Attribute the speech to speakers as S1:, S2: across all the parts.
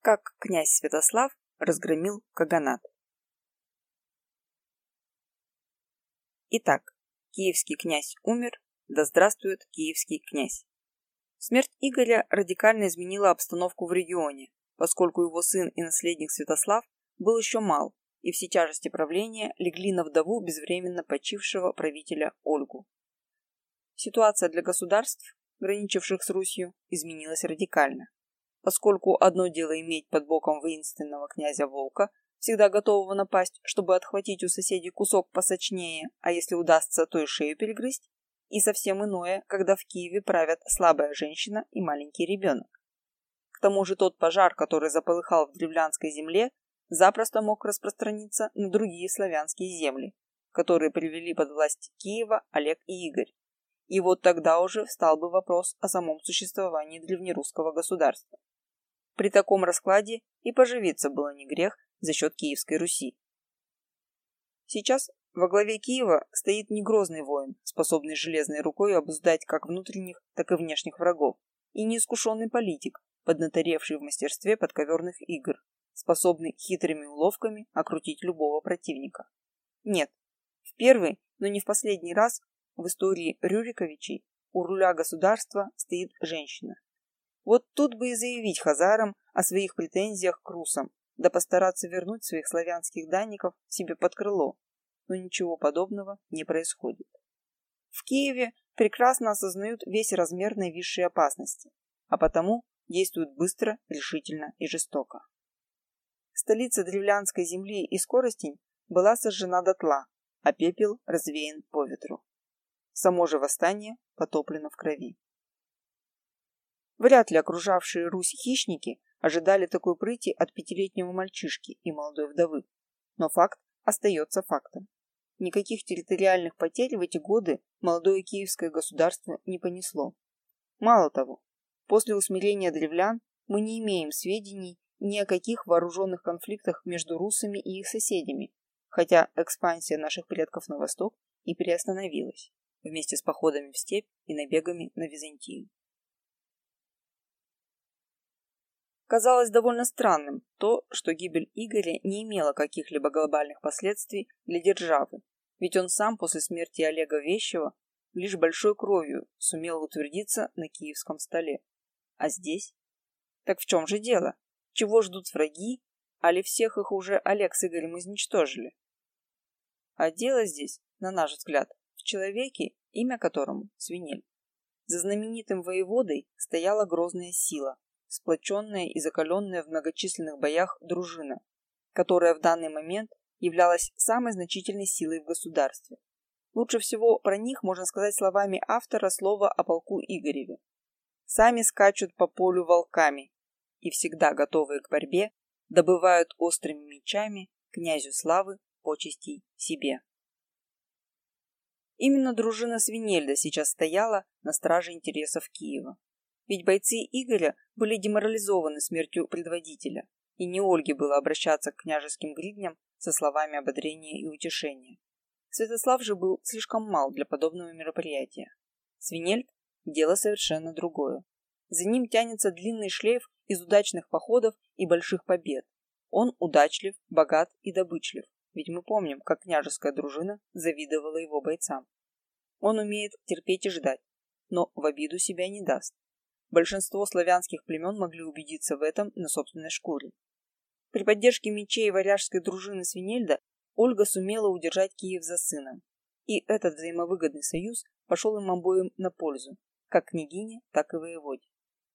S1: как князь Святослав разгромил Каганат. Итак, киевский князь умер, да здравствует киевский князь. Смерть Игоря радикально изменила обстановку в регионе, поскольку его сын и наследник Святослав был еще мал, и все тяжести правления легли на вдову безвременно почившего правителя Ольгу. Ситуация для государств, граничивших с Русью, изменилась радикально поскольку одно дело иметь под боком воинственного князя Волка, всегда готового напасть, чтобы отхватить у соседей кусок посочнее, а если удастся, то и шею перегрызть, и совсем иное, когда в Киеве правят слабая женщина и маленький ребенок. К тому же тот пожар, который заполыхал в древлянской земле, запросто мог распространиться на другие славянские земли, которые привели под власть Киева Олег и Игорь. И вот тогда уже встал бы вопрос о самом существовании древнерусского государства. При таком раскладе и поживиться было не грех за счет Киевской Руси. Сейчас во главе Киева стоит не грозный воин, способный железной рукой обуздать как внутренних, так и внешних врагов, и неискушенный политик, поднаторевший в мастерстве подковерных игр, способный хитрыми уловками окрутить любого противника. Нет, в первый, но не в последний раз в истории Рюриковичей у руля государства стоит женщина, вот тут бы и заявить хазарам о своих претензиях к русам, да постараться вернуть своих славянских данников себе под крыло. Но ничего подобного не происходит. В Киеве прекрасно осознают весь размер наивысшей опасности, а потому действуют быстро, решительно и жестоко. Столица древлянской земли и скоростень была сожжена дотла, а пепел развеян по ветру. Само же восстание потоплено в крови. Вряд ли окружавшие Русь хищники ожидали такой прыти от пятилетнего мальчишки и молодой вдовы. Но факт остается фактом. Никаких территориальных потерь в эти годы молодое киевское государство не понесло. Мало того, после усмирения древлян мы не имеем сведений ни о каких вооруженных конфликтах между русами и их соседями, хотя экспансия наших предков на восток и приостановилась вместе с походами в степь и набегами на Византию. Казалось довольно странным то, что гибель Игоря не имела каких-либо глобальных последствий для державы, ведь он сам после смерти Олега Вещева лишь большой кровью сумел утвердиться на киевском столе. А здесь? Так в чем же дело? Чего ждут враги? А ли всех их уже Олег с Игорем изничтожили? А дело здесь, на наш взгляд, в человеке, имя которому Свинель. За знаменитым воеводой стояла грозная сила, сплоченная и закаленная в многочисленных боях дружина, которая в данный момент являлась самой значительной силой в государстве. Лучше всего про них можно сказать словами автора слова о полку Игореве. Сами скачут по полю волками и всегда готовые к борьбе добывают острыми мечами князю славы почестей себе. Именно дружина Свинельда сейчас стояла на страже интересов Киева. Ведь бойцы Игоря были деморализованы смертью предводителя, и не Ольге было обращаться к княжеским гридням со словами ободрения и утешения. Святослав же был слишком мал для подобного мероприятия. Свинельд – дело совершенно другое. За ним тянется длинный шлейф из удачных походов и больших побед. Он удачлив, богат и добычлив, ведь мы помним, как княжеская дружина завидовала его бойцам. Он умеет терпеть и ждать, но в обиду себя не даст. Большинство славянских племен могли убедиться в этом на собственной шкуре. При поддержке мечей варяжской дружины Свинельда Ольга сумела удержать Киев за сыном. И этот взаимовыгодный союз пошел им обоим на пользу, как княгине, так и воеводе.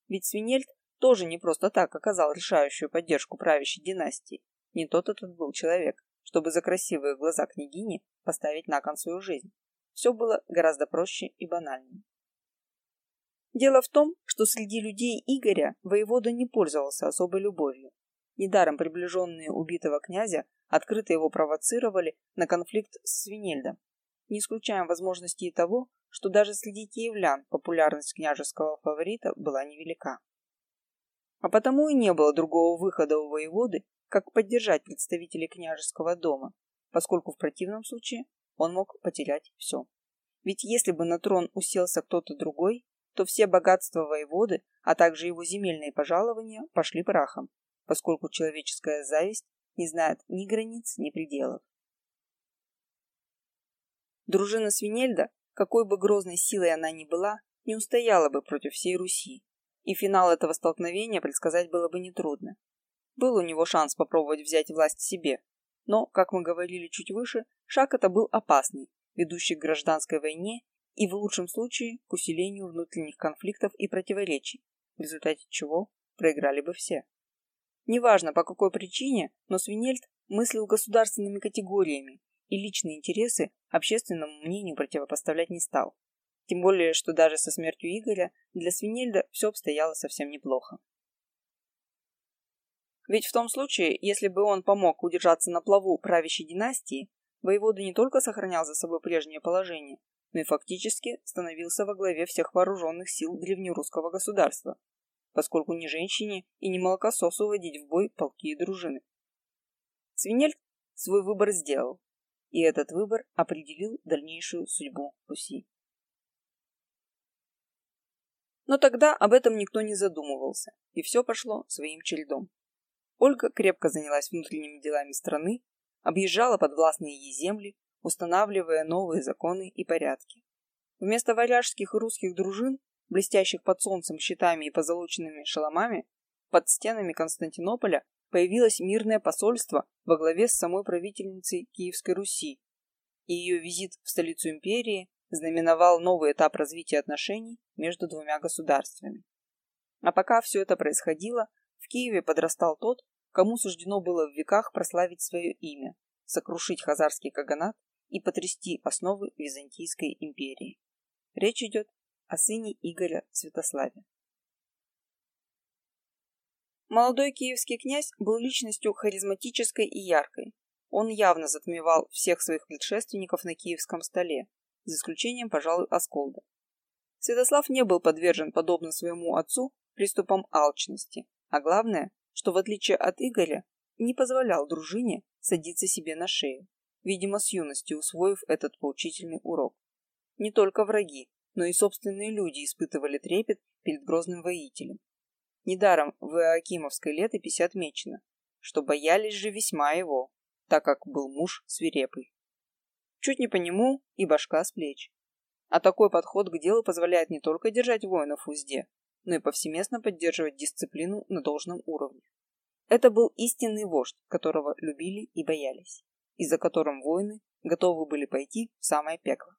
S1: Ведь Свинельд тоже не просто так оказал решающую поддержку правящей династии. Не тот этот был человек, чтобы за красивые глаза княгини поставить на кон свою жизнь. Все было гораздо проще и банальнее. Дело в том, что среди людей Игоря воевода не пользовался особой любовью. Недаром приближенные убитого князя открыто его провоцировали на конфликт с Свинельдом. Не исключаем возможности и того, что даже среди киевлян популярность княжеского фаворита была невелика. А потому и не было другого выхода у воеводы, как поддержать представителей княжеского дома, поскольку в противном случае он мог потерять все. Ведь если бы на трон уселся кто-то другой, то все богатства воеводы, а также его земельные пожалования пошли прахом. поскольку человеческая зависть не знает ни границ, ни пределов. Дружина Свинельда, какой бы грозной силой она ни была, не устояла бы против всей Руси, и финал этого столкновения предсказать было бы нетрудно. Был у него шанс попробовать взять власть себе, но, как мы говорили чуть выше, шаг это был опасный, ведущий к гражданской войне и в лучшем случае к усилению внутренних конфликтов и противоречий, в результате чего проиграли бы все. Неважно по какой причине, но Свинельд мыслил государственными категориями и личные интересы общественному мнению противопоставлять не стал. Тем более, что даже со смертью Игоря для Свинельда все обстояло совсем неплохо. Ведь в том случае, если бы он помог удержаться на плаву правящей династии, воевода не только сохранял за собой прежнее положение, но и фактически становился во главе всех вооруженных сил древнерусского государства, поскольку ни женщине и ни молокососу водить в бой полки и дружины. Свинельд свой выбор сделал, и этот выбор определил дальнейшую судьбу Руси. Но тогда об этом никто не задумывался, и все пошло своим чередом. Ольга крепко занялась внутренними делами страны, объезжала подвластные ей земли, устанавливая новые законы и порядки. Вместо варяжских и русских дружин, блестящих под солнцем щитами и позолоченными шаломами, под стенами Константинополя появилось мирное посольство во главе с самой правительницей Киевской Руси, и ее визит в столицу империи знаменовал новый этап развития отношений между двумя государствами. А пока все это происходило, в Киеве подрастал тот, кому суждено было в веках прославить свое имя, сокрушить хазарский каганат и потрясти основы Византийской империи. Речь идет о сыне Игоря Святославе. Молодой киевский князь был личностью харизматической и яркой. Он явно затмевал всех своих предшественников на киевском столе, за исключением, пожалуй, Асколда. Святослав не был подвержен, подобно своему отцу, приступам алчности, а главное, что в отличие от Игоря, не позволял дружине садиться себе на шею, видимо, с юности усвоив этот поучительный урок. Не только враги, но и собственные люди испытывали трепет перед грозным воителем. Недаром в Иоакимовской летописи отмечено, что боялись же весьма его, так как был муж свирепый. Чуть не по нему и башка с плеч. А такой подход к делу позволяет не только держать воинов в узде, но и повсеместно поддерживать дисциплину на должном уровне. Это был истинный вождь, которого любили и боялись, и за которым воины готовы были пойти в самое пекло.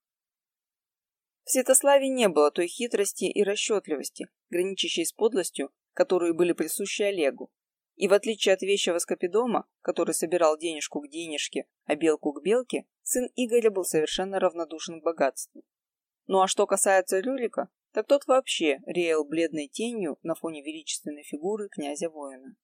S1: В Святославе не было той хитрости и расчетливости, граничащей с подлостью, которые были присущи Олегу. И в отличие от вещего Скопидома, который собирал денежку к денежке, а белку к белке, сын Игоря был совершенно равнодушен к богатству. Ну а что касается Рюрика, так тот вообще реял бледной тенью на фоне величественной фигуры князя-воина.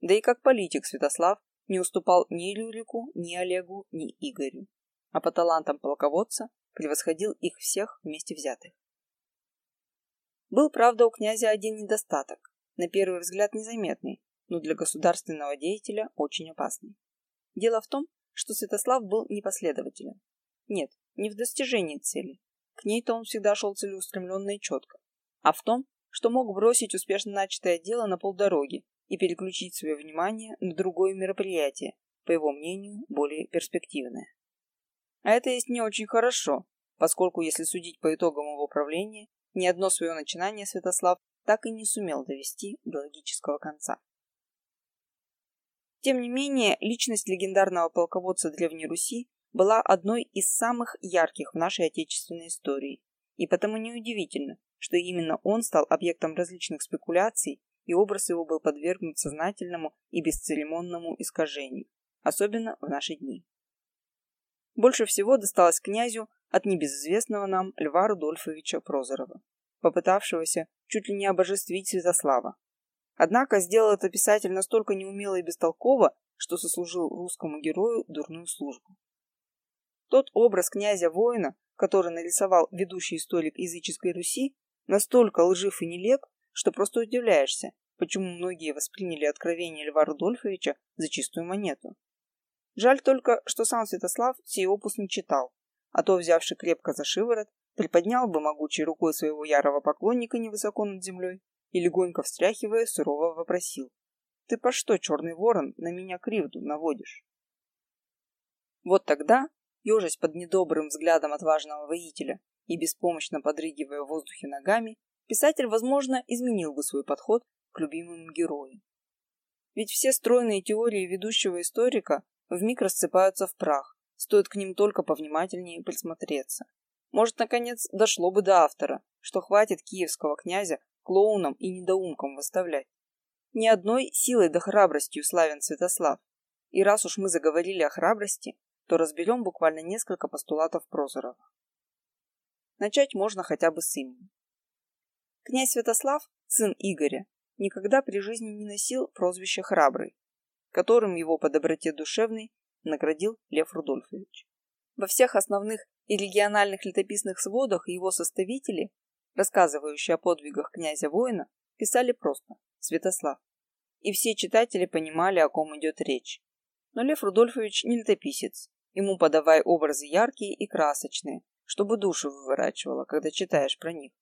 S1: Да и как политик Святослав не уступал ни Рюрику, ни Олегу, ни Игорю, а по талантам полководца превосходил их всех вместе взятых. Был, правда, у князя один недостаток, на первый взгляд незаметный, но для государственного деятеля очень опасный. Дело в том, что Святослав был непоследователен. Нет, не в достижении цели, к ней-то он всегда шел целеустремленно и четко. А в том, что мог бросить успешно начатое дело на полдороги и переключить свое внимание на другое мероприятие, по его мнению, более перспективное. А это есть не очень хорошо, поскольку, если судить по итогам его правления, ни одно свое начинание Святослав так и не сумел довести до логического конца. Тем не менее, личность легендарного полководца Древней Руси была одной из самых ярких в нашей отечественной истории, и потому неудивительно, что именно он стал объектом различных спекуляций, и образ его был подвергнут сознательному и бесцеремонному искажению, особенно в наши дни. Больше всего досталось князю от небезызвестного нам Льва Рудольфовича Прозорова, попытавшегося чуть ли не обожествить Святослава. Однако сделал это писатель настолько неумело и бестолково, что сослужил русскому герою дурную службу. Тот образ князя-воина, который нарисовал ведущий историк языческой Руси, настолько лжив и нелеп, что просто удивляешься, почему многие восприняли откровение Льва Рудольфовича за чистую монету. Жаль только, что сам Святослав сей опус не читал, а то, взявший крепко за шиворот, приподнял бы могучей рукой своего ярого поклонника невысоко над землей и, легонько встряхивая, сурово вопросил. Ты по что, черный ворон, на меня кривду наводишь? Вот тогда, ежась под недобрым взглядом отважного воителя и беспомощно подрыгивая в воздухе ногами, писатель, возможно, изменил бы свой подход к любимому герою. Ведь все стройные теории ведущего историка вмиг рассыпаются в прах, стоит к ним только повнимательнее присмотреться. Может, наконец, дошло бы до автора, что хватит киевского князя клоуном и недоумком выставлять. Ни одной силой да храбростью славен Святослав. И раз уж мы заговорили о храбрости, то разберем буквально несколько постулатов Прозорова. Начать можно хотя бы с имени. Князь Святослав, сын Игоря, никогда при жизни не носил прозвище «храбрый», которым его по доброте душевной наградил Лев Рудольфович. Во всех основных и региональных летописных сводах его составители, рассказывающие о подвигах князя-воина, писали просто «Святослав». И все читатели понимали, о ком идет речь. Но Лев Рудольфович не летописец. Ему подавай образы яркие и красочные, чтобы душу выворачивало, когда читаешь про них.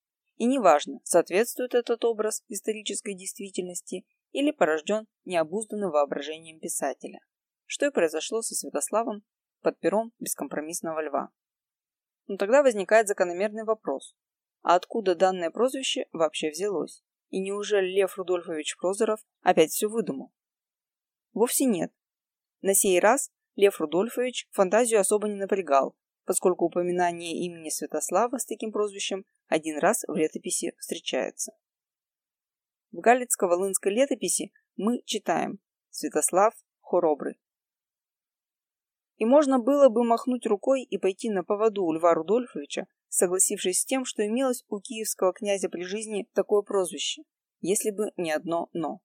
S1: И неважно, соответствует этот образ исторической действительности или порожден необузданным воображением писателя. Что и произошло со Святославом под пером бескомпромиссного льва. Но тогда возникает закономерный вопрос. А откуда данное прозвище вообще взялось? И неужели Лев Рудольфович Прозоров опять все выдумал? Вовсе нет. На сей раз Лев Рудольфович фантазию особо не напрягал, поскольку упоминание имени Святослава с таким прозвищем один раз в летописи встречается. В Галицко-Волынской летописи мы читаем «Святослав Хоробрый». И можно было бы махнуть рукой и пойти на поводу у Льва Рудольфовича, согласившись с тем, что имелось у киевского князя при жизни такое прозвище, если бы не одно «но».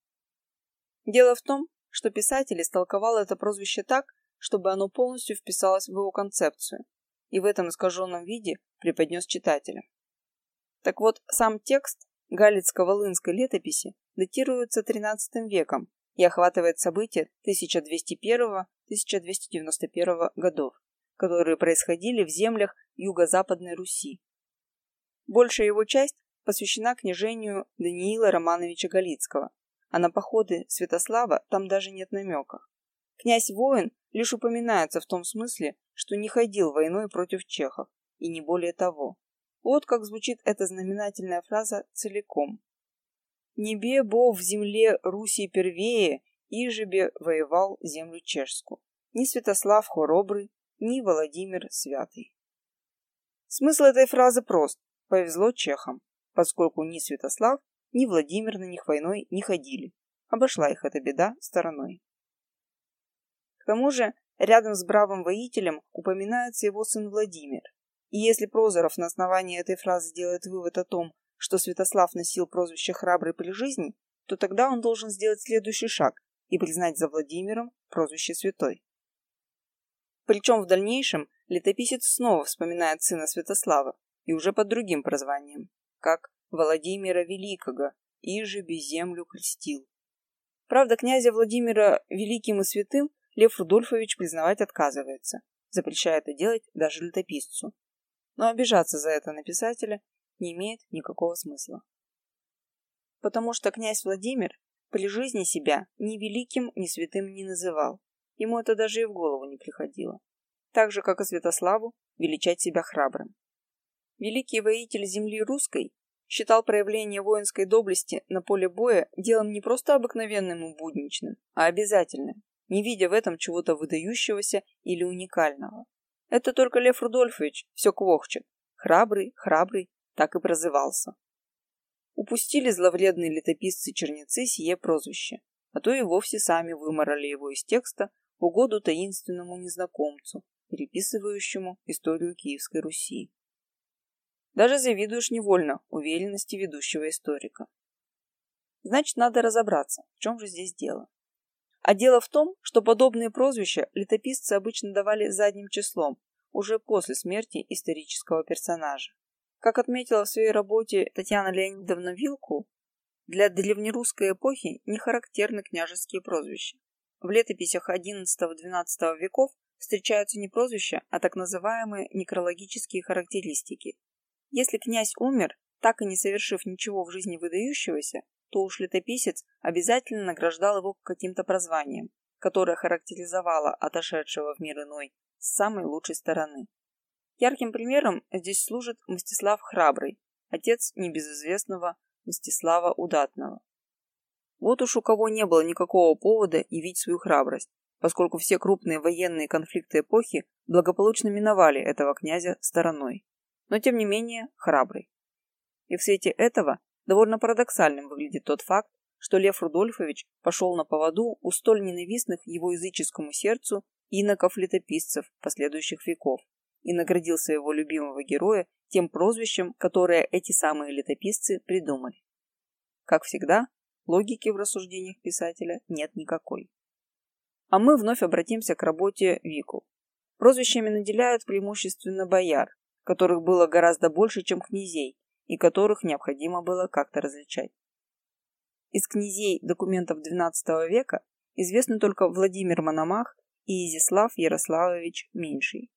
S1: Дело в том, что писатель истолковал это прозвище так, чтобы оно полностью вписалось в его концепцию, и в этом искаженном виде преподнес читателям. Так вот, сам текст Галицко-Волынской летописи датируется XIII веком и охватывает события 1201-1291 годов, которые происходили в землях юго-западной Руси. Большая его часть посвящена княжению Даниила Романовича Галицкого, а на походы Святослава там даже нет намека. Князь-воин лишь упоминается в том смысле, что не ходил войной против чехов, и не более того. Вот как звучит эта знаменательная фраза целиком. «Небе бо в земле Руси первее, Ижебе воевал землю чешскую. Ни Святослав Хоробрый, ни Владимир Святый». Смысл этой фразы прост. Повезло чехам, поскольку ни Святослав, ни Владимир на них войной не ходили. Обошла их эта беда стороной. Тому же, рядом с бравым воителем упоминается его сын Владимир. И если Прозоров на основании этой фразы делает вывод о том, что Святослав носил прозвище «храбрый при жизни», то тогда он должен сделать следующий шаг и признать за Владимиром прозвище «святой». Причем в дальнейшем летописец снова вспоминает сына Святослава и уже под другим прозванием, как Владимира Великого, и же без землю крестил. Правда, князя Владимира великим и святым Лев Рудольфович признавать отказывается, запрещая это делать даже летописцу. Но обижаться за это на писателя не имеет никакого смысла. Потому что князь Владимир при жизни себя ни великим, ни святым не называл. Ему это даже и в голову не приходило. Так же, как и Святославу, величать себя храбрым. Великий воитель земли русской считал проявление воинской доблести на поле боя делом не просто обыкновенным и будничным, а обязательным, не видя в этом чего-то выдающегося или уникального. Это только Лев Рудольфович все квохчет. Храбрый, храбрый, так и прозывался. Упустили зловредные летописцы-черницы сие прозвище, а то и вовсе сами выморали его из текста в угоду таинственному незнакомцу, переписывающему историю Киевской Руси. Даже завидуешь невольно уверенности ведущего историка. Значит, надо разобраться, в чем же здесь дело. А дело в том, что подобные прозвища летописцы обычно давали задним числом, уже после смерти исторического персонажа. Как отметила в своей работе Татьяна Леонидовна Вилку, для древнерусской эпохи не характерны княжеские прозвища. В летописях XI-XII веков встречаются не прозвища, а так называемые некрологические характеристики, если князь умер, так и не совершив ничего в жизни выдающегося, то уж летописец обязательно награждал его каким-то прозванием, которое характеризовало отошедшего в мир иной с самой лучшей стороны. Ярким примером здесь служит Мстислав Храбрый, отец небезызвестного Мстислава Удатного. Вот уж у кого не было никакого повода явить свою храбрость, поскольку все крупные военные конфликты эпохи благополучно миновали этого князя стороной. Но тем не менее храбрый. И в свете этого довольно парадоксальным выглядит тот факт, что Лев Рудольфович пошел на поводу у столь ненавистных его языческому сердцу иноков-летописцев последующих веков и наградил своего любимого героя тем прозвищем, которое эти самые летописцы придумали. Как всегда, логики в рассуждениях писателя нет никакой. А мы вновь обратимся к работе Вику. Прозвищами наделяют преимущественно бояр, которых было гораздо больше, чем князей, и которых необходимо было как-то различать. Из князей документов XII века известны только Владимир Мономах и Изяслав Ярославович Меньший.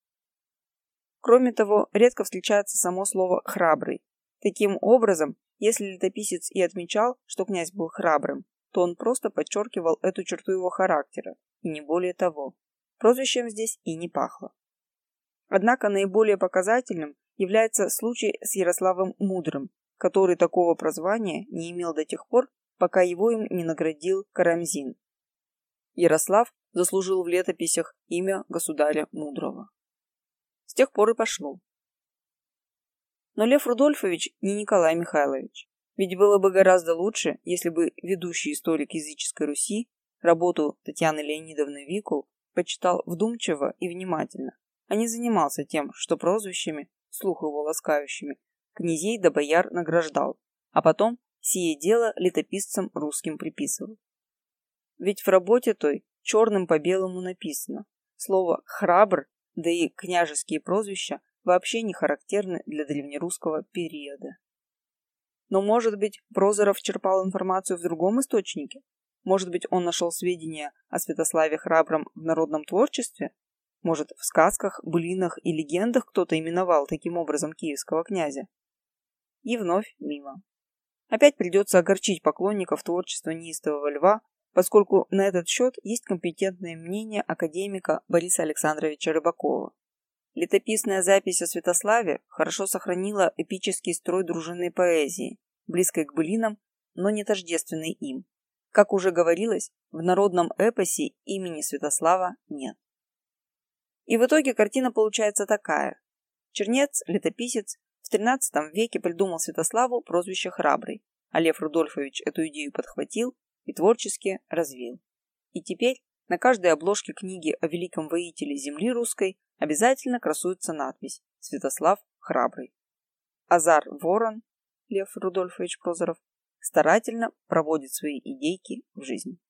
S1: Кроме того, редко встречается само слово «храбрый». Таким образом, если летописец и отмечал, что князь был храбрым, то он просто подчеркивал эту черту его характера, и не более того. Прозвищем здесь и не пахло. Однако наиболее показательным является случай с Ярославом Мудрым, который такого прозвания не имел до тех пор, пока его им не наградил Карамзин. Ярослав заслужил в летописях имя государя Мудрого. С тех пор и пошло. Но Лев Рудольфович не Николай Михайлович. Ведь было бы гораздо лучше, если бы ведущий историк языческой Руси работу Татьяны Леонидовны Викул почитал вдумчиво и внимательно, а не занимался тем, что прозвищами, слух его ласкающими, князей да бояр награждал, а потом сие дело летописцам русским приписывал. Ведь в работе той черным по белому написано слово «храбр», да и княжеские прозвища вообще не характерны для древнерусского периода. Но, может быть, Прозоров черпал информацию в другом источнике? Может быть, он нашел сведения о Святославе Храбром в народном творчестве? Может, в сказках, былинах и легендах кто-то именовал таким образом киевского князя? И вновь мимо. Опять придется огорчить поклонников творчества неистового льва, поскольку на этот счет есть компетентное мнение академика Бориса Александровича Рыбакова. Летописная запись о Святославе хорошо сохранила эпический строй дружинной поэзии, близкой к былинам, но не тождественной им. Как уже говорилось, в народном эпосе имени Святослава нет. И в итоге картина получается такая. Чернец, летописец, в XIII веке придумал Святославу прозвище «Храбрый», а Лев Рудольфович эту идею подхватил и творчески развил. И теперь на каждой обложке книги о великом воителе земли русской обязательно красуется надпись «Святослав Храбрый». Азар Ворон, Лев Рудольфович Прозоров, старательно проводит свои идейки в жизнь.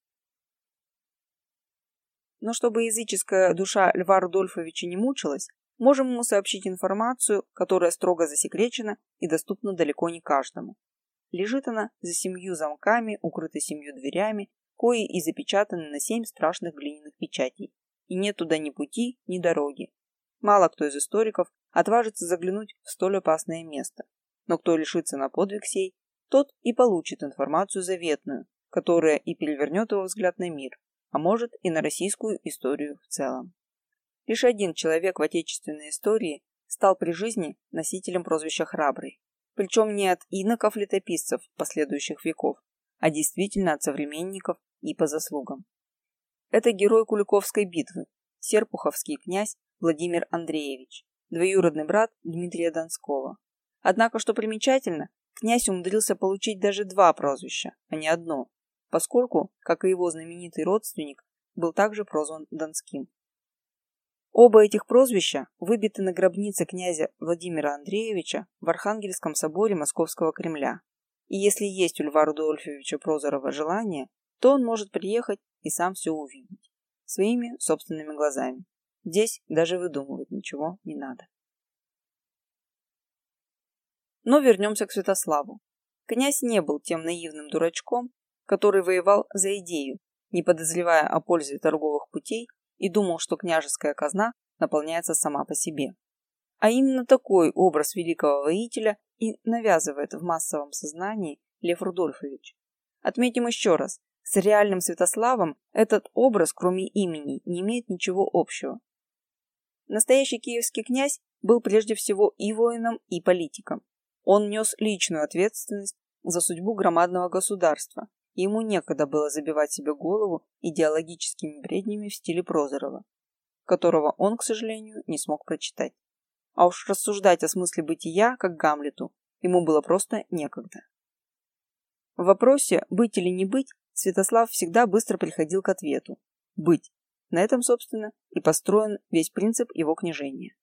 S1: Но чтобы языческая душа Льва Рудольфовича не мучилась, можем ему сообщить информацию, которая строго засекречена и доступна далеко не каждому. Лежит она за семью замками, укрыта семью дверями кои и запечатаны на семь страшных глиняных печатей. И нет туда ни пути, ни дороги. Мало кто из историков отважится заглянуть в столь опасное место. Но кто лишится на подвиг сей, тот и получит информацию заветную, которая и перевернет его взгляд на мир, а может и на российскую историю в целом. Лишь один человек в отечественной истории стал при жизни носителем прозвища «Храбрый», причем не от иноков-летописцев последующих веков, а действительно от современников и по заслугам. Это герой Куликовской битвы, серпуховский князь Владимир Андреевич, двоюродный брат Дмитрия Донского. Однако, что примечательно, князь умудрился получить даже два прозвища, а не одно, поскольку, как и его знаменитый родственник, был также прозван Донским. Оба этих прозвища выбиты на гробнице князя Владимира Андреевича в Архангельском соборе Московского Кремля. И если есть у Льва Рудольфовича Прозорова желание, то он может приехать и сам все увидеть. Своими собственными глазами. Здесь даже выдумывать ничего не надо. Но вернемся к Святославу. Князь не был тем наивным дурачком, который воевал за идею, не подозревая о пользе торговых путей и думал, что княжеская казна наполняется сама по себе. А именно такой образ великого воителя и навязывает в массовом сознании Лев Рудольфович. Отметим еще раз, с реальным Святославом этот образ, кроме имени, не имеет ничего общего. Настоящий киевский князь был прежде всего и воином, и политиком. Он нес личную ответственность за судьбу громадного государства, ему некогда было забивать себе голову идеологическими бреднями в стиле Прозорова, которого он, к сожалению, не смог прочитать. А уж рассуждать о смысле бытия, как Гамлету, ему было просто некогда. В вопросе «быть или не быть» Святослав всегда быстро приходил к ответу «быть». На этом, собственно, и построен весь принцип его княжения.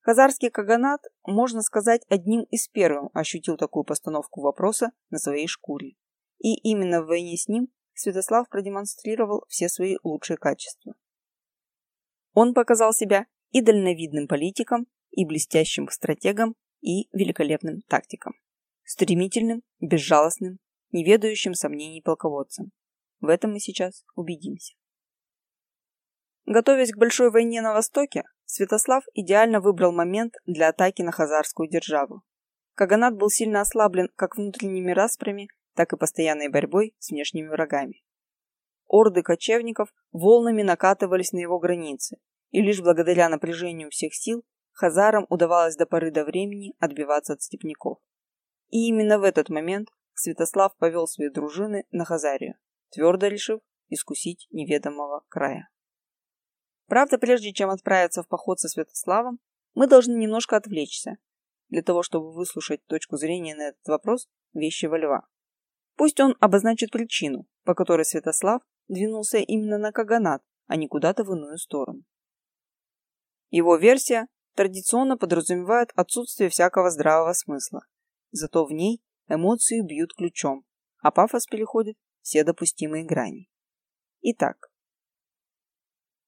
S1: Хазарский каганат, можно сказать, одним из первых ощутил такую постановку вопроса на своей шкуре. И именно в войне с ним Святослав продемонстрировал все свои лучшие качества. Он показал себя и дальновидным политиком, и блестящим стратегом, и великолепным тактиком. Стремительным, безжалостным, неведающим сомнений полководцем. В этом мы сейчас убедимся. Готовясь к большой войне на Востоке, Святослав идеально выбрал момент для атаки на хазарскую державу. Каганат был сильно ослаблен как внутренними распрями, так и постоянной борьбой с внешними врагами. Орды кочевников волнами накатывались на его границы, и лишь благодаря напряжению всех сил хазарам удавалось до поры до времени отбиваться от степняков. И именно в этот момент Святослав повел свои дружины на Хазарию, твердо решив искусить неведомого края. Правда, прежде чем отправиться в поход со Святославом, мы должны немножко отвлечься, для того, чтобы выслушать точку зрения на этот вопрос вещего льва. Пусть он обозначит причину, по которой Святослав двинулся именно на Каганат, а не куда-то в иную сторону. Его версия традиционно подразумевает отсутствие всякого здравого смысла, зато в ней эмоции бьют ключом, а пафос переходит все допустимые грани. Итак,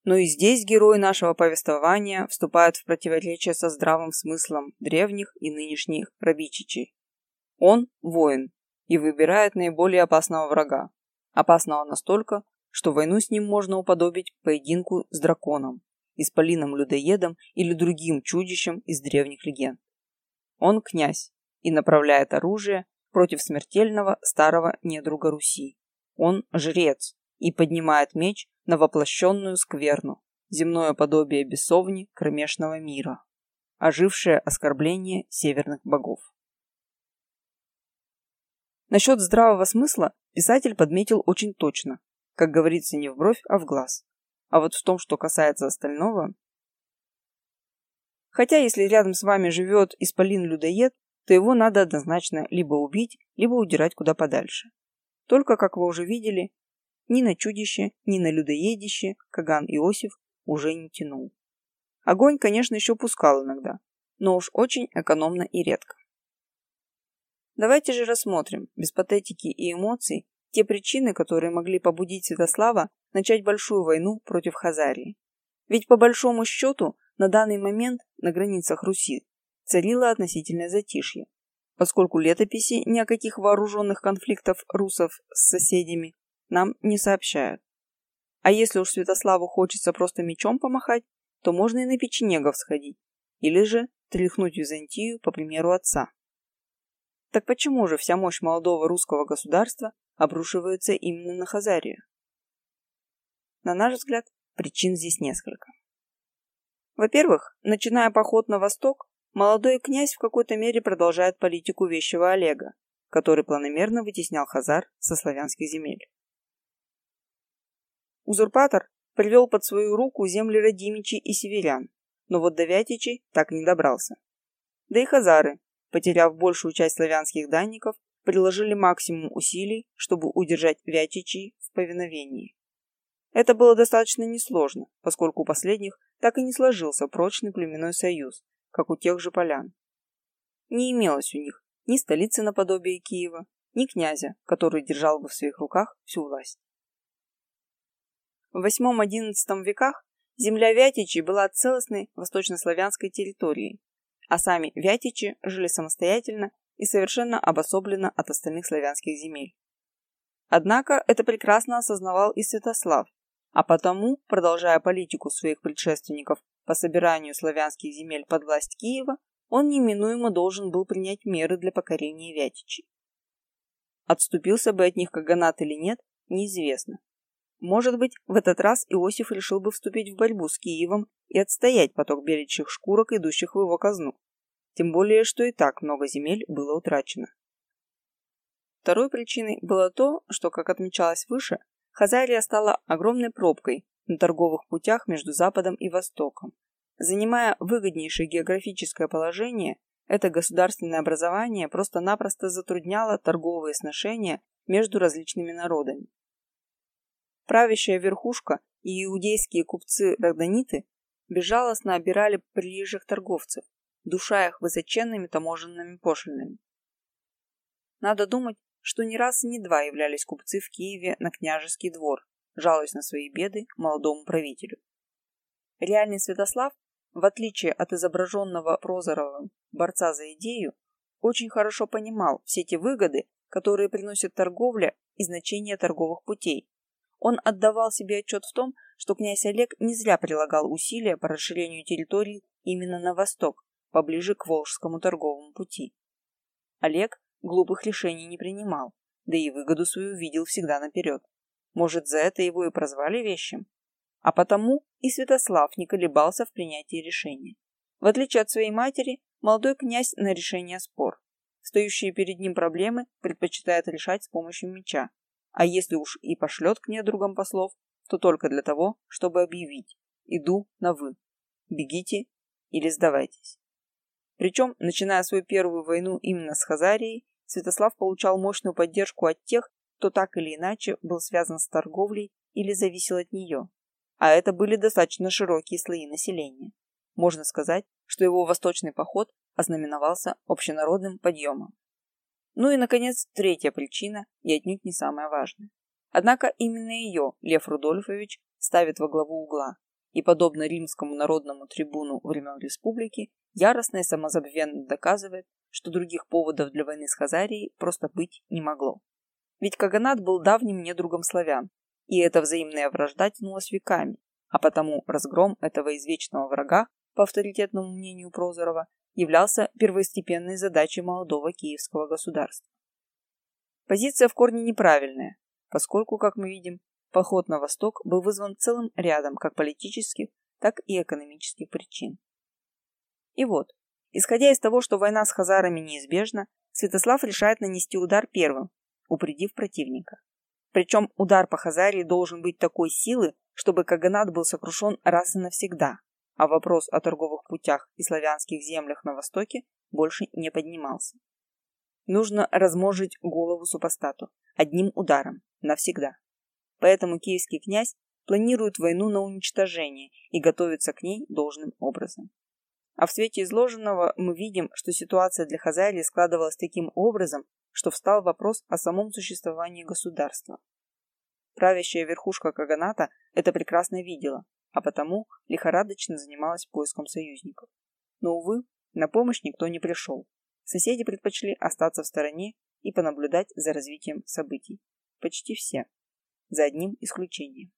S1: но и здесь герои нашего повествования вступают в противоречие со здравым смыслом древних и нынешних рабичичей. Он – воин и выбирает наиболее опасного врага. Опасного настолько, что войну с ним можно уподобить поединку с драконом, исполином-людоедом или другим чудищем из древних легенд. Он князь и направляет оружие против смертельного старого недруга Руси. Он жрец и поднимает меч на воплощенную скверну, земное подобие бесовни кромешного мира, ожившее оскорбление северных богов. Насчет здравого смысла писатель подметил очень точно, как говорится, не в бровь, а в глаз. А вот в том, что касается остального... Хотя, если рядом с вами живет исполин-людоед, то его надо однозначно либо убить, либо удирать куда подальше. Только, как вы уже видели, ни на чудище, ни на людоедище Каган Иосиф уже не тянул. Огонь, конечно, еще пускал иногда, но уж очень экономно и редко. Давайте же рассмотрим, без патетики и эмоций, те причины, которые могли побудить Святослава начать большую войну против Хазарии. Ведь по большому счету на данный момент на границах Руси царило относительное затишье, поскольку летописи ни о каких вооруженных конфликтах русов с соседями нам не сообщают. А если уж Святославу хочется просто мечом помахать, то можно и на печенегов сходить, или же тряхнуть Византию по примеру отца. Так почему же вся мощь молодого русского государства обрушивается именно на Хазарию? На наш взгляд, причин здесь несколько. Во-первых, начиная поход на восток, молодой князь в какой-то мере продолжает политику вещего Олега, который планомерно вытеснял хазар со славянских земель. Узурпатор привел под свою руку земли Радимичей и северян, но вот до Вятичей так и не добрался. Да и хазары, потеряв большую часть славянских данников, приложили максимум усилий, чтобы удержать Вятичей в повиновении. Это было достаточно несложно, поскольку у последних так и не сложился прочный племенной союз, как у тех же полян. Не имелось у них ни столицы наподобие Киева, ни князя, который держал бы в своих руках всю власть. В VIII-XI веках земля Вятичей была целостной восточнославянской территорией, а сами Вятичи жили самостоятельно и совершенно обособленно от остальных славянских земель. Однако это прекрасно осознавал и Святослав, а потому, продолжая политику своих предшественников по собиранию славянских земель под власть Киева, он неминуемо должен был принять меры для покорения Вятичей. Отступился бы от них Каганат или нет, неизвестно. Может быть, в этот раз Иосиф решил бы вступить в борьбу с Киевом и отстоять поток беличьих шкурок, идущих в его казну. Тем более, что и так много земель было утрачено. Второй причиной было то, что, как отмечалось выше, Хазария стала огромной пробкой на торговых путях между Западом и Востоком. Занимая выгоднейшее географическое положение, это государственное образование просто-напросто затрудняло торговые сношения между различными народами. Правящая верхушка и иудейские купцы-рогданиты безжалостно обирали приезжих торговцев, душа их высоченными таможенными пошлинами. Надо думать, что не раз и не два являлись купцы в Киеве на княжеский двор, жалуясь на свои беды молодому правителю. Реальный Святослав, в отличие от изображенного Прозоровым борца за идею, очень хорошо понимал все те выгоды, которые приносят торговля и значение торговых путей. Он отдавал себе отчет в том, что князь Олег не зря прилагал усилия по расширению территорий именно на восток, поближе к Волжскому торговому пути. Олег глупых решений не принимал, да и выгоду свою видел всегда наперед. Может, за это его и прозвали вещим? А потому и Святослав не колебался в принятии решения. В отличие от своей матери, молодой князь на решение спор. Стоящие перед ним проблемы предпочитает решать с помощью меча. А если уж и пошлет к недругам послов, то только для того, чтобы объявить «иду на вы». Бегите или сдавайтесь. Причем, начиная свою первую войну именно с Хазарией, Святослав получал мощную поддержку от тех, кто так или иначе был связан с торговлей или зависел от нее. А это были достаточно широкие слои населения. Можно сказать, что его восточный поход ознаменовался общенародным подъемом. Ну и, наконец, третья причина, и отнюдь не самая важная. Однако именно ее Лев Рудольфович ставит во главу угла, и, подобно римскому народному трибуну времен республики, яростно и самозабвенно доказывает, что других поводов для войны с Хазарией просто быть не могло. Ведь Каганат был давним недругом славян, и эта взаимная вражда тянулась веками, а потому разгром этого извечного врага, по авторитетному мнению Прозорова, являлся первостепенной задачей молодого киевского государства. Позиция в корне неправильная, поскольку, как мы видим, поход на восток был вызван целым рядом как политических, так и экономических причин. И вот, исходя из того, что война с хазарами неизбежна, Святослав решает нанести удар первым, упредив противника. Причем удар по Хазарии должен быть такой силы, чтобы Каганат был сокрушен раз и навсегда, а вопрос о торговых путях и славянских землях на востоке больше не поднимался. Нужно размножить голову супостату одним ударом, навсегда. Поэтому киевский князь планирует войну на уничтожение и готовится к ней должным образом. А в свете изложенного мы видим, что ситуация для Хазарии складывалась таким образом, что встал вопрос о самом существовании государства. Правящая верхушка Каганата это прекрасно видела, а потому лихорадочно занималась поиском союзников. Но, увы, на помощь никто не пришел. Соседи предпочли остаться в стороне и понаблюдать за развитием событий. Почти все за одним исключением.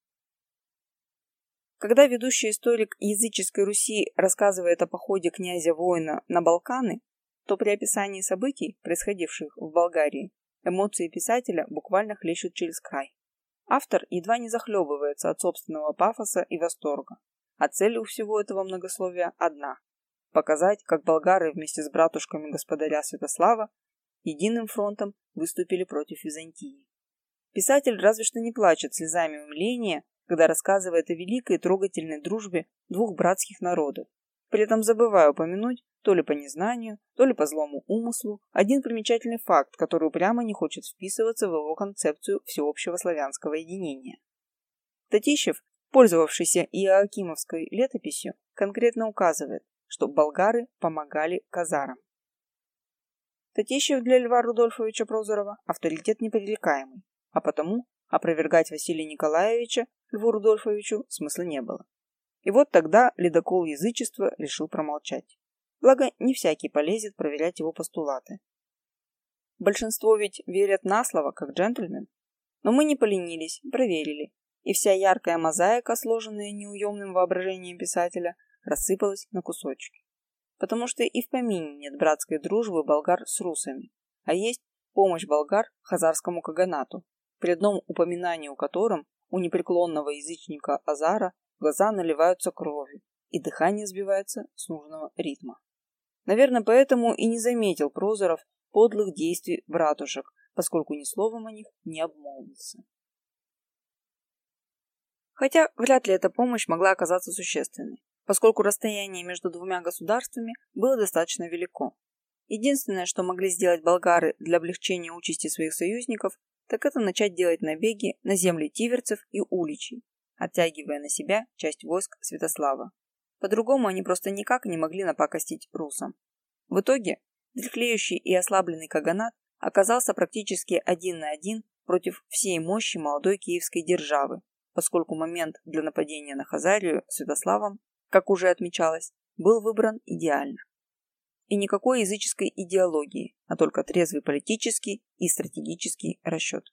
S1: Когда ведущий историк языческой Руси рассказывает о походе князя-воина на Балканы, то при описании событий, происходивших в Болгарии, эмоции писателя буквально хлещут через край. Автор едва не захлебывается от собственного пафоса и восторга, а цель у всего этого многословия одна – показать, как болгары вместе с братушками господаря Святослава единым фронтом выступили против Византии. Писатель разве что не плачет слезами умиления, когда рассказывает о великой трогательной дружбе двух братских народов. При этом забывая упомянуть, то ли по незнанию, то ли по злому умыслу, один примечательный факт, который упрямо не хочет вписываться в его концепцию всеобщего славянского единения. Татищев, пользовавшийся Иоакимовской летописью, конкретно указывает, что болгары помогали казарам. Татищев для Льва Рудольфовича Прозорова авторитет непререкаемый а потому опровергать Василия Николаевича Льву Рудольфовичу смысла не было. И вот тогда ледокол язычества решил промолчать. Благо, не всякий полезет проверять его постулаты. Большинство ведь верят на слово, как джентльмен. Но мы не поленились, проверили, и вся яркая мозаика, сложенная неуемным воображением писателя, рассыпалась на кусочки. Потому что и в помине нет братской дружбы болгар с русами, а есть помощь болгар хазарскому каганату, при одном упоминании у котором у непреклонного язычника Азара глаза наливаются кровью и дыхание сбивается с нужного ритма. Наверное, поэтому и не заметил Прозоров подлых действий братушек, поскольку ни словом о них не обмолвился. Хотя вряд ли эта помощь могла оказаться существенной, поскольку расстояние между двумя государствами было достаточно велико. Единственное, что могли сделать болгары для облегчения участи своих союзников, так это начать делать набеги на земли тиверцев и уличей, оттягивая на себя часть войск Святослава. По-другому они просто никак не могли напакостить русам. В итоге дряхлеющий и ослабленный Каганат оказался практически один на один против всей мощи молодой киевской державы, поскольку момент для нападения на Хазарию Святославом, как уже отмечалось, был выбран идеально. И никакой языческой идеологии, а только трезвый политический и стратегический расчет.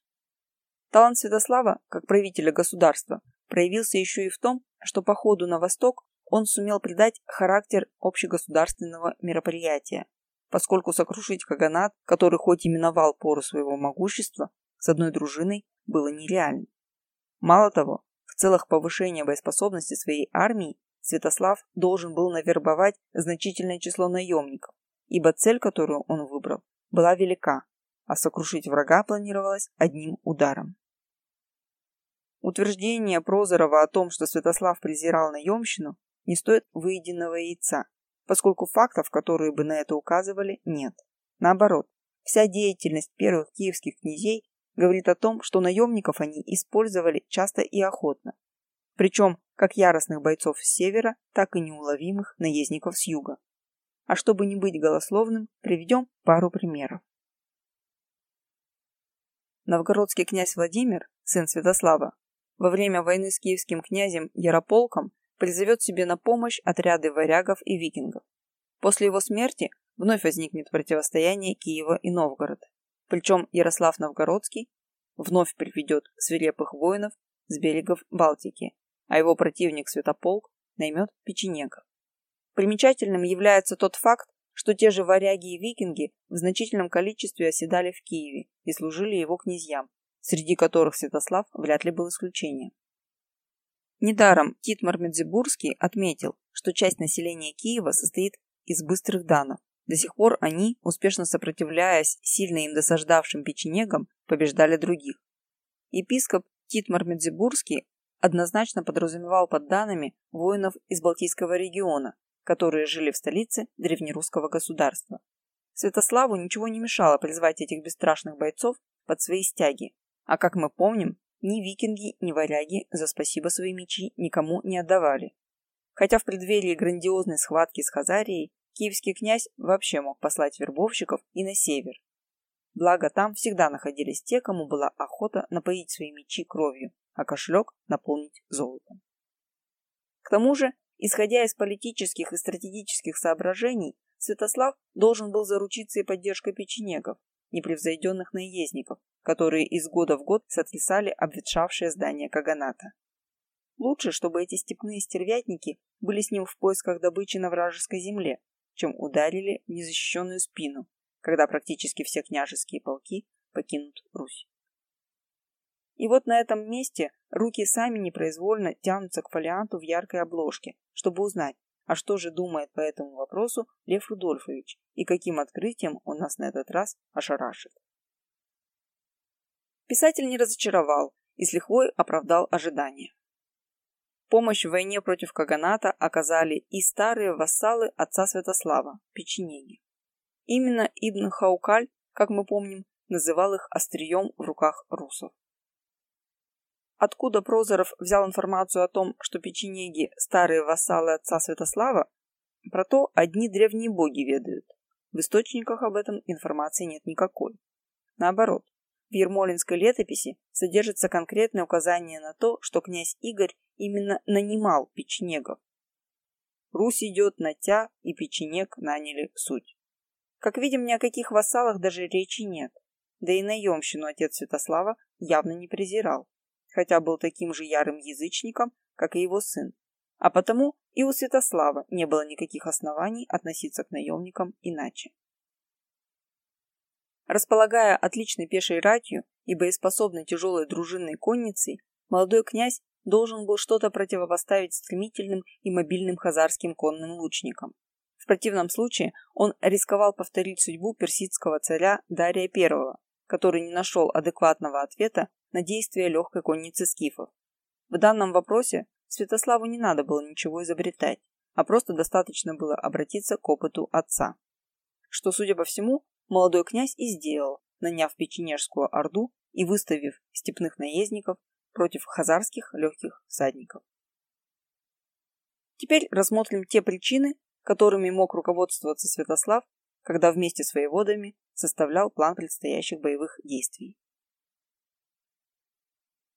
S1: Талант Святослава, как правителя государства, проявился еще и в том, что по ходу на восток он сумел придать характер общегосударственного мероприятия, поскольку сокрушить Каганат, который хоть и миновал пору своего могущества, с одной дружиной было нереально. Мало того, в целых повышения боеспособности своей армии Святослав должен был навербовать значительное число наемников, ибо цель, которую он выбрал, была велика, а сокрушить врага планировалось одним ударом. Утверждение Прозорова о том, что Святослав презирал наемщину, не стоит выеденного яйца, поскольку фактов, которые бы на это указывали, нет. Наоборот, вся деятельность первых киевских князей говорит о том, что наемников они использовали часто и охотно, причем как яростных бойцов с севера, так и неуловимых наездников с юга. А чтобы не быть голословным, приведем пару примеров. Новгородский князь Владимир, сын Святослава, во время войны с киевским князем Ярополком призовет себе на помощь отряды варягов и викингов. После его смерти вновь возникнет противостояние Киева и Новгорода. Причем Ярослав Новгородский вновь приведет свирепых воинов с берегов Балтики, а его противник Святополк наймет печенегов. Примечательным является тот факт, что те же варяги и викинги в значительном количестве оседали в Киеве и служили его князьям, среди которых Святослав вряд ли был исключением. Недаром Титмар Медзибурский отметил, что часть населения Киева состоит из быстрых данов. До сих пор они, успешно сопротивляясь сильно им досаждавшим печенегам, побеждали других. Епископ Титмар Медзибурский однозначно подразумевал под данными воинов из Балтийского региона, которые жили в столице древнерусского государства. Святославу ничего не мешало призвать этих бесстрашных бойцов под свои стяги, а как мы помним, ни викинги, ни варяги за спасибо свои мечи никому не отдавали. Хотя в преддверии грандиозной схватки с Хазарией киевский князь вообще мог послать вербовщиков и на север. Благо там всегда находились те, кому была охота напоить свои мечи кровью, а кошелек наполнить золотом. К тому же, исходя из политических и стратегических соображений, Святослав должен был заручиться и поддержкой печенегов, непревзойденных наездников, которые из года в год сотрясали обветшавшее здание Каганата. Лучше, чтобы эти степные стервятники были с ним в поисках добычи на вражеской земле, чем ударили в незащищенную спину, когда практически все княжеские полки покинут Русь. И вот на этом месте руки сами непроизвольно тянутся к фолианту в яркой обложке, чтобы узнать, а что же думает по этому вопросу Лев Рудольфович и каким открытием он нас на этот раз ошарашит. Писатель не разочаровал и с лихвой оправдал ожидания. Помощь в войне против Каганата оказали и старые вассалы отца Святослава, печенеги. Именно Ибн Хаукаль, как мы помним, называл их острием в руках русов. Откуда Прозоров взял информацию о том, что печенеги – старые вассалы отца Святослава, про то одни древние боги ведают. В источниках об этом информации нет никакой. Наоборот, в Ермолинской летописи содержится конкретное указание на то, что князь Игорь именно нанимал печенегов. Русь идет на тя, и печенег наняли суть. Как видим, ни о каких вассалах даже речи нет. Да и наемщину отец Святослава явно не презирал, хотя был таким же ярым язычником, как и его сын. А потому и у Святослава не было никаких оснований относиться к наемникам иначе. Располагая отличной пешей ратью и боеспособной тяжелой дружинной конницей, молодой князь должен был что-то противопоставить стремительным и мобильным хазарским конным лучникам. В противном случае он рисковал повторить судьбу персидского царя Дария I, который не нашел адекватного ответа на действия легкой конницы скифов. В данном вопросе Святославу не надо было ничего изобретать, а просто достаточно было обратиться к опыту отца. Что, судя по всему, молодой князь и сделал, наняв печенежскую орду и выставив степных наездников против хазарских легких всадников. Теперь рассмотрим те причины, которыми мог руководствоваться Святослав, когда вместе с воеводами составлял план предстоящих боевых действий.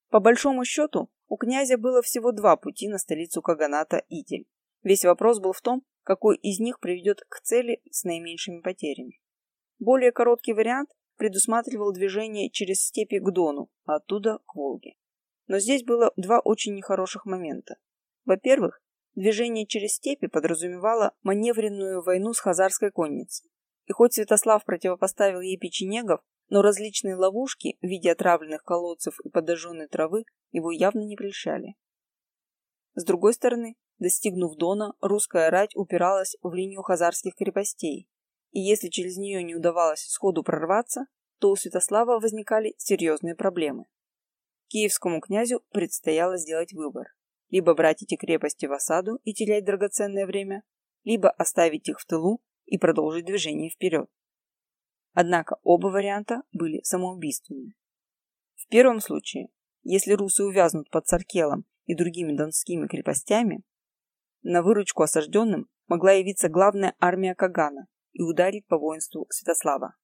S1: По большому счету, у князя было всего два пути на столицу Каганата Итель. Весь вопрос был в том, какой из них приведет к цели с наименьшими потерями. Более короткий вариант предусматривал движение через степи к Дону, а оттуда к Волге. Но здесь было два очень нехороших момента. Во-первых, движение через степи подразумевало маневренную войну с хазарской конницей. И хоть Святослав противопоставил ей печенегов, но различные ловушки в виде отравленных колодцев и подожженной травы его явно не прельщали. С другой стороны, достигнув Дона, русская рать упиралась в линию хазарских крепостей, и если через нее не удавалось сходу прорваться, то у Святослава возникали серьезные проблемы. Киевскому князю предстояло сделать выбор. Либо брать эти крепости в осаду и терять драгоценное время, либо оставить их в тылу и продолжить движение вперед. Однако оба варианта были самоубийственными. В первом случае, если русы увязнут под Царкелом и другими донскими крепостями, на выручку осажденным могла явиться главная армия Кагана и ударить по воинству Святослава.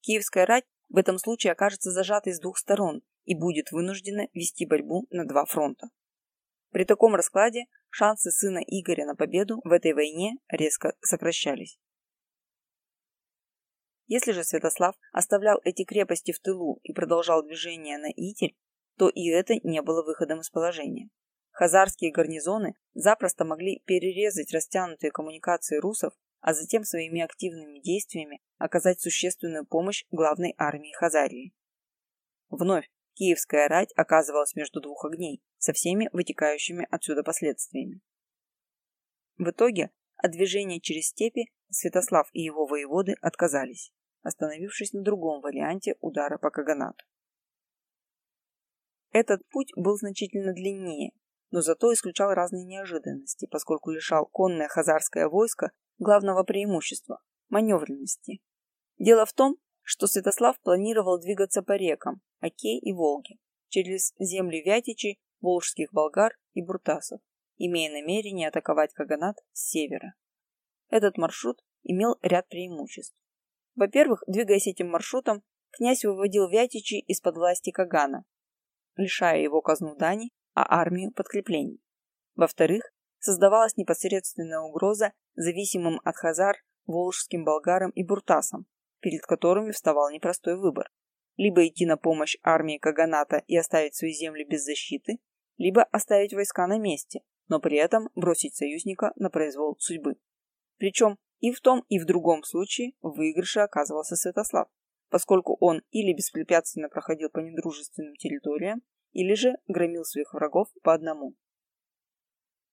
S1: Киевская рать в этом случае окажется зажатой с двух сторон и будет вынуждена вести борьбу на два фронта. При таком раскладе шансы сына Игоря на победу в этой войне резко сокращались. Если же Святослав оставлял эти крепости в тылу и продолжал движение на Итель, то и это не было выходом из положения. Хазарские гарнизоны запросто могли перерезать растянутые коммуникации русов, а затем своими активными действиями оказать существенную помощь главной армии Хазарии. Вновь Киевская рать оказывалась между двух огней, со всеми вытекающими отсюда последствиями. В итоге от движения через степи Святослав и его воеводы отказались остановившись на другом варианте удара по Каганату. Этот путь был значительно длиннее, но зато исключал разные неожиданности, поскольку лишал конное хазарское войско главного преимущества – маневренности. Дело в том, что Святослав планировал двигаться по рекам Оке и Волге, через земли Вятичей, волжских болгар и буртасов, имея намерение атаковать Каганат с севера. Этот маршрут имел ряд преимуществ. Во-первых, двигаясь этим маршрутом, князь выводил Вятичи из-под власти Кагана, лишая его казну дани, а армию подкреплений. Во-вторых, создавалась непосредственная угроза зависимым от хазар волжским болгарам и буртасам, перед которыми вставал непростой выбор. Либо идти на помощь армии Каганата и оставить свои земли без защиты, либо оставить войска на месте, но при этом бросить союзника на произвол судьбы. Причем и в том, и в другом случае в выигрыше оказывался Святослав, поскольку он или беспрепятственно проходил по недружественным территориям, или же громил своих врагов по одному.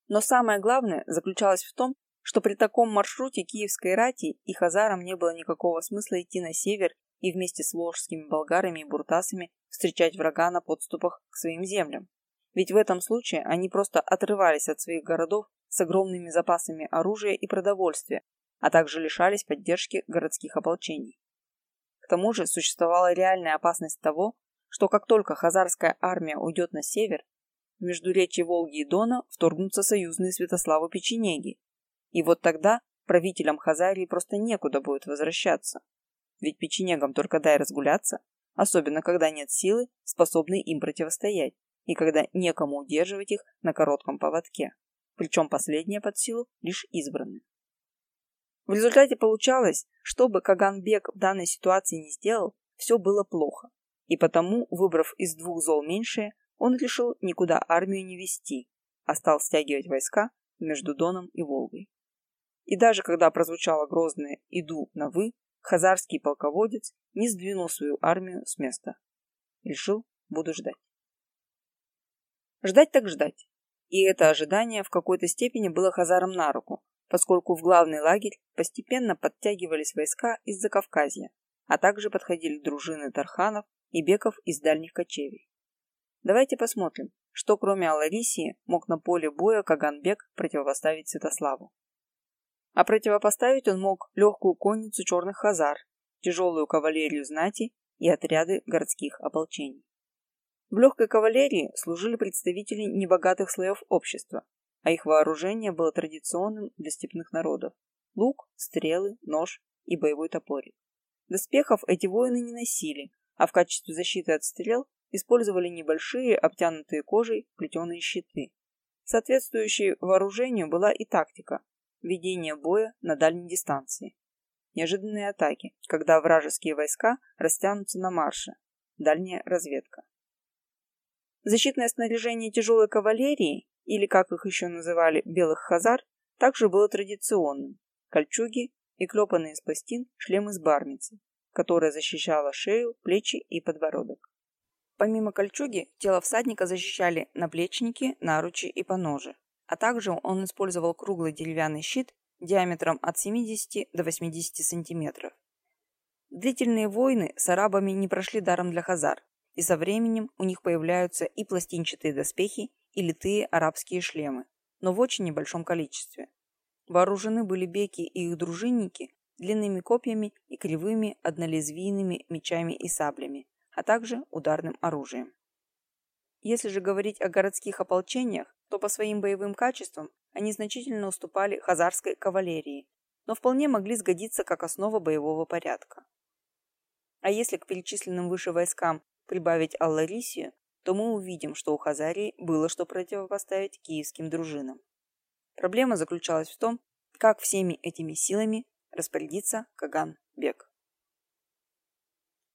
S1: Но самое главное заключалось в том, что при таком маршруте киевской рати и хазарам не было никакого смысла идти на север и вместе с волжскими болгарами и буртасами встречать врага на подступах к своим землям. Ведь в этом случае они просто отрывались от своих городов с огромными запасами оружия и продовольствия, а также лишались поддержки городских ополчений. К тому же существовала реальная опасность того, что как только хазарская армия уйдет на север, в междуречье Волги и Дона вторгнутся союзные Святославу печенеги. И вот тогда правителям Хазарии просто некуда будет возвращаться. Ведь печенегам только дай разгуляться, особенно когда нет силы, способной им противостоять, и когда некому удерживать их на коротком поводке. Причем последнее под силу лишь избранным. В результате получалось, что бы Каганбек в данной ситуации не сделал, все было плохо. И потому, выбрав из двух зол меньшее, он решил никуда армию не вести, а стал стягивать войска между Доном и Волгой. И даже когда прозвучало грозное «иду на вы», хазарский полководец не сдвинул свою армию с места. Решил, буду ждать. Ждать так ждать. И это ожидание в какой-то степени было хазарам на руку, поскольку в главный лагерь постепенно подтягивались войска из Закавказья, а также подходили дружины Тарханов и Беков из дальних кочевий. Давайте посмотрим, что кроме Аларисии мог на поле боя Каганбек противопоставить Святославу. А противопоставить он мог легкую конницу черных хазар, тяжелую кавалерию знати и отряды городских ополчений. В легкой кавалерии служили представители небогатых слоев общества, а их вооружение было традиционным для степных народов – лук, стрелы, нож и боевой топорик. Доспехов эти воины не носили, а в качестве защиты от стрел использовали небольшие, обтянутые кожей, плетеные щиты. Соответствующей вооружению была и тактика – ведение боя на дальней дистанции. Неожиданные атаки, когда вражеские войска растянутся на марше. Дальняя разведка. Защитное снаряжение тяжелой кавалерии, или как их еще называли, белых хазар, также было традиционным. Кольчуги и клепанные из пластин шлемы с бармицы, которая защищала шею, плечи и подбородок. Помимо кольчуги, тело всадника защищали наплечники, наручи и поножи, а также он использовал круглый деревянный щит диаметром от 70 до 80 сантиметров. Длительные войны с арабами не прошли даром для хазар, и со временем у них появляются и пластинчатые доспехи, и литые арабские шлемы, но в очень небольшом количестве. Вооружены были беки и их дружинники длинными копьями и кривыми однолезвийными мечами и саблями, а также ударным оружием. Если же говорить о городских ополчениях, то по своим боевым качествам они значительно уступали хазарской кавалерии, но вполне могли сгодиться как основа боевого порядка. А если к перечисленным выше войскам прибавить Алларисию, то мы увидим, что у Хазарии было что противопоставить киевским дружинам. Проблема заключалась в том, как всеми этими силами распорядиться Каган Бек.